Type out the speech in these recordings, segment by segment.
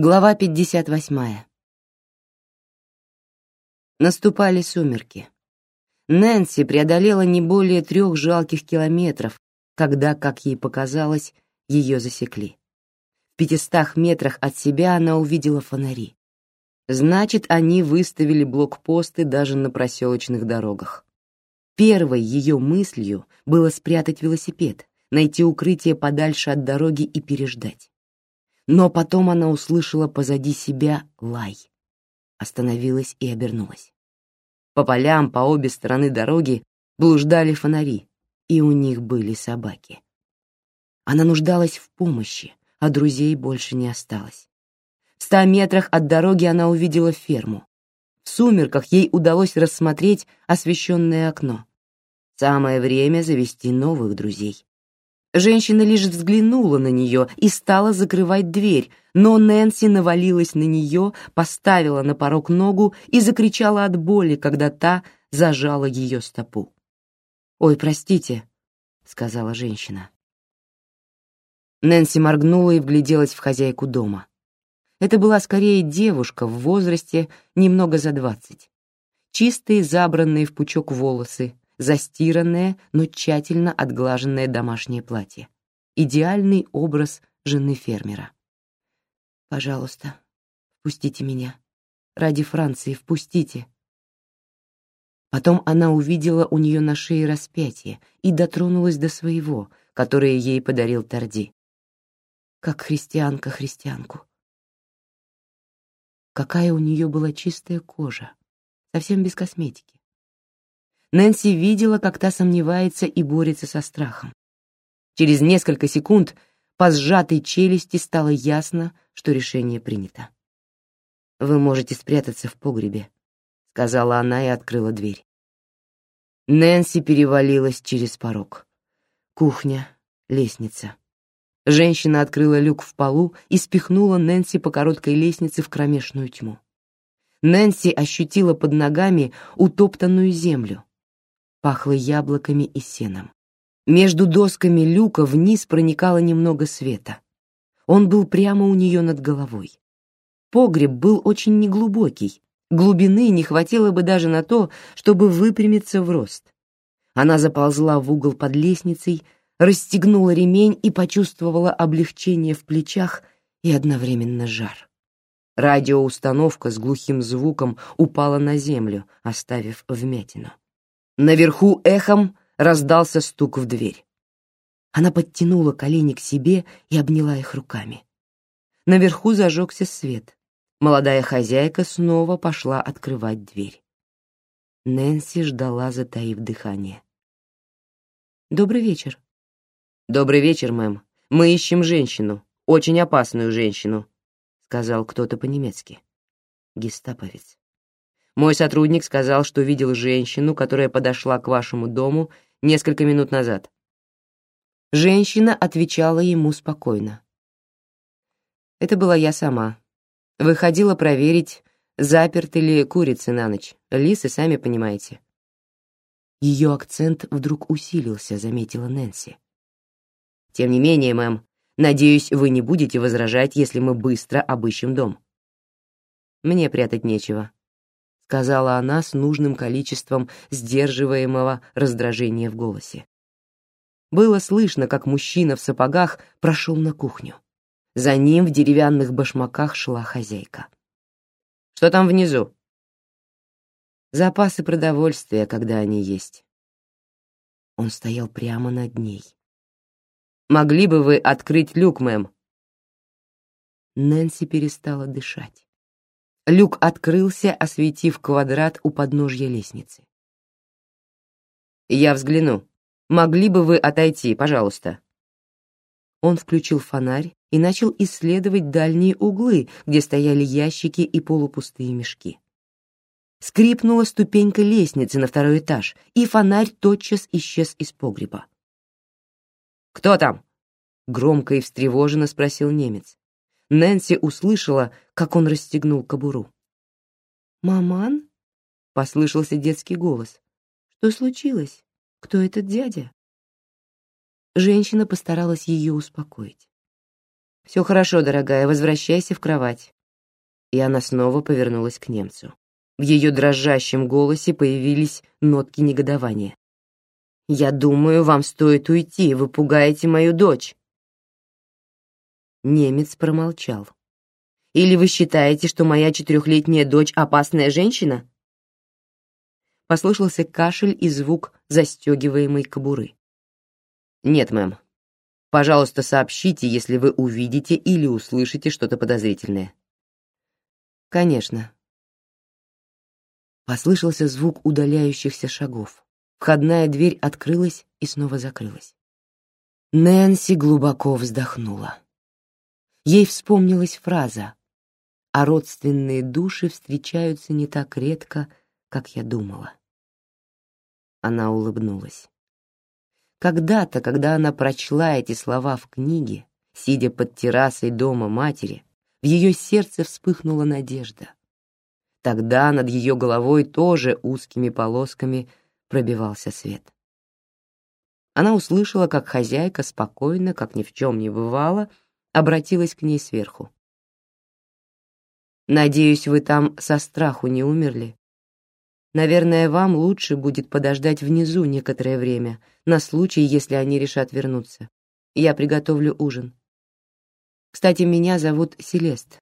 Глава 58. Наступали сумерки. Нэнси преодолела не более трех жалких километров, когда, как ей показалось, ее засекли. В пятистах метрах от себя она увидела фонари. Значит, они выставили блокпосты даже на проселочных дорогах. Первой ее мыслью было спрятать велосипед, найти укрытие подальше от дороги и переждать. Но потом она услышала позади себя лай. Остановилась и обернулась. По полям по обе стороны дороги блуждали фонари, и у них были собаки. Она нуждалась в помощи, а друзей больше не осталось. В ста метрах от дороги она увидела ферму. В сумерках ей удалось рассмотреть освещенное окно. Самое время завести новых друзей. Женщина лишь взглянула на нее и стала закрывать дверь, но Нэнси навалилась на нее, поставила на порог ногу и закричала от боли, когда та зажала ее стопу. «Ой, простите», — сказала женщина. Нэнси моргнула и вгляделась в хозяйку дома. Это была скорее девушка в возрасте немного за двадцать. Чистые, забранные в пучок волосы, застиранное, но тщательно отглаженное домашнее платье. Идеальный образ жены фермера. «Пожалуйста, впустите меня. Ради Франции впустите». Потом она увидела у нее на шее распятие и дотронулась до своего, которое ей подарил Торди. Как христианка христианку. Какая у нее была чистая кожа, совсем без косметики. Нэнси видела, как та сомневается и борется со страхом. Через несколько секунд по сжатой челюсти стало ясно, что решение принято. «Вы можете спрятаться в погребе», — сказала она и открыла дверь. Нэнси перевалилась через порог. Кухня, лестница. Женщина открыла люк в полу и спихнула Нэнси по короткой лестнице в кромешную тьму. Нэнси ощутила под ногами утоптанную землю, пахло яблоками и сеном. Между досками люка вниз проникало немного света. Он был прямо у нее над головой. Погреб был очень неглубокий, глубины не хватило бы даже на то, чтобы выпрямиться в рост. Она заползла в угол под лестницей, расстегнула ремень и почувствовала облегчение в плечах и одновременно жар. Радиоустановка с глухим звуком упала на землю, оставив вмятину. Наверху эхом раздался стук в дверь. Она подтянула колени к себе и обняла их руками. Наверху зажегся свет. Молодая хозяйка снова пошла открывать дверь. Нэнси ждала, затаив дыхание. «Добрый вечер». «Добрый вечер, мэм. Мы ищем женщину, очень опасную женщину», — сказал кто-то по-немецки. Гестаповец. Мой сотрудник сказал, что видел женщину, которая подошла к вашему дому несколько минут назад. Женщина отвечала ему спокойно. Это была я сама. Выходила проверить, заперты ли курицы на ночь. Лисы, сами понимаете. Ее акцент вдруг усилился, заметила Нэнси. Тем не менее, мэм, надеюсь, вы не будете возражать, если мы быстро обыщем дом. Мне прятать нечего сказала она с нужным количеством сдерживаемого раздражения в голосе. Было слышно, как мужчина в сапогах прошел на кухню. За ним в деревянных башмаках шла хозяйка. Что там внизу? Запасы продовольствия, когда они есть. Он стоял прямо над ней. Могли бы вы открыть люк, мэм? Нэнси перестала дышать. Люк открылся, осветив квадрат у подножья лестницы. «Я взгляну. Могли бы вы отойти, пожалуйста?» Он включил фонарь и начал исследовать дальние углы, где стояли ящики и полупустые мешки. Скрипнула ступенька лестницы на второй этаж, и фонарь тотчас исчез из погреба. «Кто там?» — громко и встревоженно спросил немец. Нэнси услышала, как он расстегнул кобуру. «Маман?» — послышался детский голос. «Что случилось? Кто этот дядя?» Женщина постаралась ее успокоить. Все хорошо, дорогая, возвращайся в кровать. И она снова повернулась к немцу. В ее дрожащем голосе появились нотки негодования. «Я думаю, вам стоит уйти, вы пугаете мою дочь». Немец промолчал. «Или вы считаете, что моя четырехлетняя дочь опасная женщина?» Послышался кашель и звук застегиваемой кобуры. «Нет, мэм. Пожалуйста, сообщите, если вы увидите или услышите что-то подозрительное». «Конечно». Послышался звук удаляющихся шагов. Входная дверь открылась и снова закрылась. Нэнси глубоко вздохнула. Ей вспомнилась фраза «А родственные души встречаются не так редко, как я думала». Она улыбнулась. Когда-то, когда она прочла эти слова в книге, сидя под террасой дома матери, в ее сердце вспыхнула надежда. Тогда над ее головой тоже узкими полосками пробивался свет. Она услышала, как хозяйка спокойно, как ни в чем не бывало, обратилась к ней сверху. «Надеюсь, вы там со страху не умерли?» Наверное, вам лучше будет подождать внизу некоторое время, на случай, если они решат вернуться. Я приготовлю ужин. Кстати, меня зовут Селест.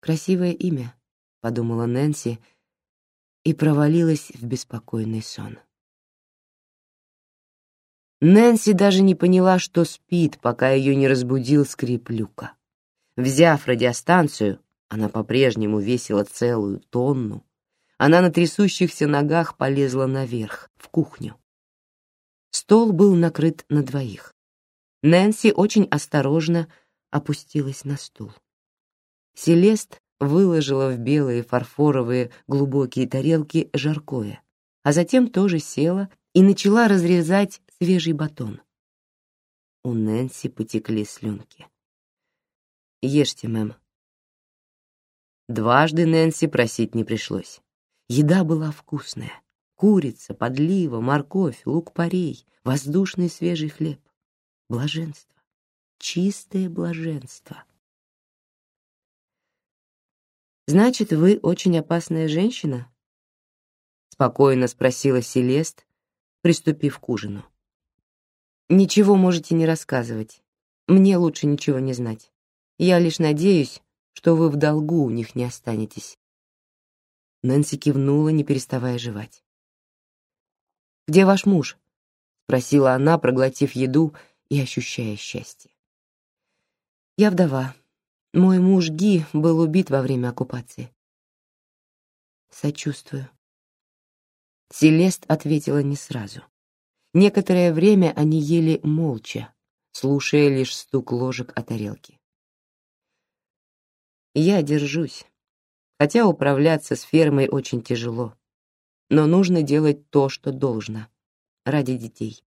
Красивое имя, подумала Нэнси и провалилась в беспокойный сон. Нэнси даже не поняла, что спит, пока ее не разбудил скрип люка. Взяв радиостанцию, она по-прежнему весила целую тонну, она на трясущихся ногах полезла наверх, в кухню. Стол был накрыт на двоих. Нэнси очень осторожно опустилась на стул. Селест выложила в белые фарфоровые глубокие тарелки жаркое, а затем тоже села и начала разрезать свежий батон. У Нэнси потекли слюнки. «Ешьте, мэм». Дважды Нэнси просить не пришлось. Еда была вкусная. Курица, подлива, морковь, лук-порей, воздушный свежий хлеб. Блаженство. Чистое блаженство. «Значит, вы очень опасная женщина?» — спокойно спросила Селест, приступив к ужину. «Ничего можете не рассказывать. Мне лучше ничего не знать. Я лишь надеюсь, что вы в долгу у них не останетесь. Нэнси кивнула, не переставая жевать. «Где ваш муж?» — спросила она, проглотив еду и ощущая счастье. «Я вдова. Мой муж Ги был убит во время оккупации». «Сочувствую». Селест ответила не сразу. Некоторое время они ели молча, слушая лишь стук ложек о тарелке. «Я держусь», хотя управляться с фермой очень тяжело. Но нужно делать то, что должно, ради детей.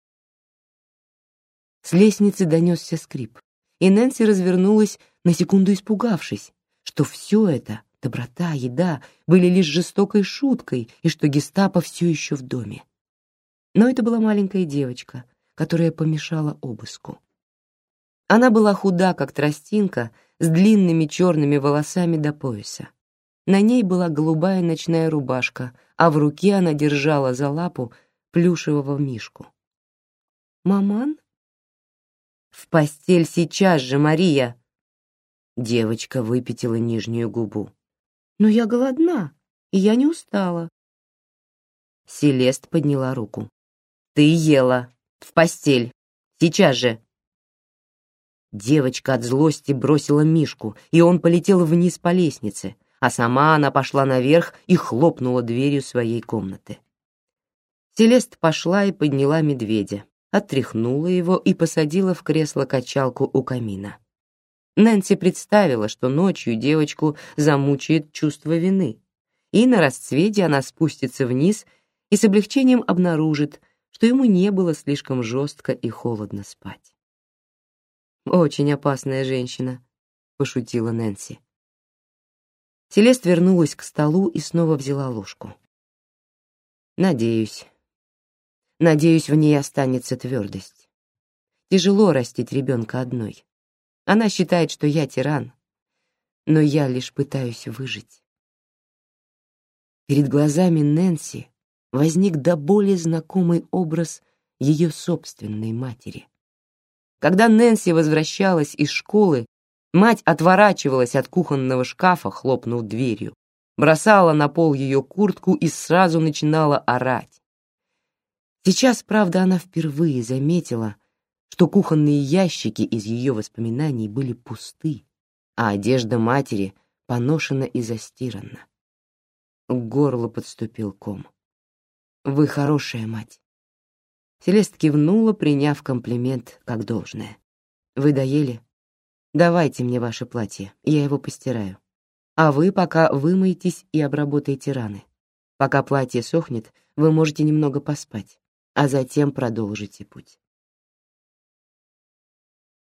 С лестницы донесся скрип, и Нэнси развернулась, на секунду испугавшись, что все это, доброта, еда, были лишь жестокой шуткой и что гестапо все еще в доме. Но это была маленькая девочка, которая помешала обыску. Она была худа, как тростинка, с длинными черными волосами до пояса. На ней была голубая ночная рубашка, а в руке она держала за лапу плюшевого мишку. «Маман?» «В постель сейчас же, Мария!» Девочка выпятила нижнюю губу. «Но я голодна, и я не устала». Селест подняла руку. «Ты ела! В постель! Сейчас же!» Девочка от злости бросила Мишку, и он полетел вниз по лестнице, а сама она пошла наверх и хлопнула дверью своей комнаты. Селест пошла и подняла медведя, отряхнула его и посадила в кресло-качалку у камина. Нэнси представила, что ночью девочку замучает чувство вины, и на расцвете она спустится вниз и с облегчением обнаружит, что ему не было слишком жестко и холодно спать. «Очень опасная женщина», — пошутила Нэнси. Селест вернулась к столу и снова взяла ложку. Надеюсь. Надеюсь, в ней останется твердость. Тяжело растить ребенка одной. Она считает, что я тиран, но я лишь пытаюсь выжить. Перед глазами Нэнси возник до боли знакомый образ ее собственной матери. Когда Нэнси возвращалась из школы, мать отворачивалась от кухонного шкафа, хлопнув дверью, бросала на пол ее куртку и сразу начинала орать. Сейчас, правда, она впервые заметила, что кухонные ящики из ее воспоминаний были пусты, а одежда матери поношена и застирана. К горлу подступил ком. «Вы хорошая мать». Селест кивнула, приняв комплимент как должное. «Вы доели? Давайте мне ваше платье, я его постираю. А вы пока вымоетесь и обработайте раны. Пока платье сохнет, вы можете немного поспать, а затем продолжите путь».